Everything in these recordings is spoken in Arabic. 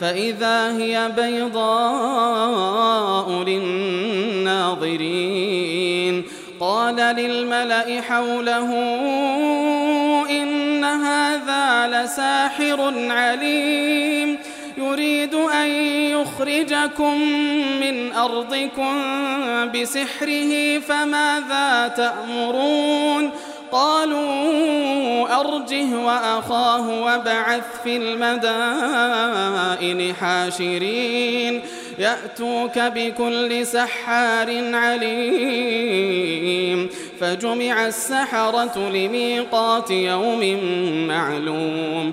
فإذا هي بيضاء للناظرين. قال للملأ حوله إن هذا لساحر عليم. يريد أن يخرجكم من أرضكم بسحره فماذا تأمرون؟ قالوا أرجه وأخاه وبعث في المدائن حاشرين. يأتوك بكل سحار عليم. فجمع السحرة لميقات يوم معلوم.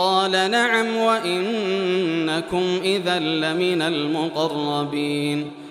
قال نعم وإنكم إذا لمن المقربين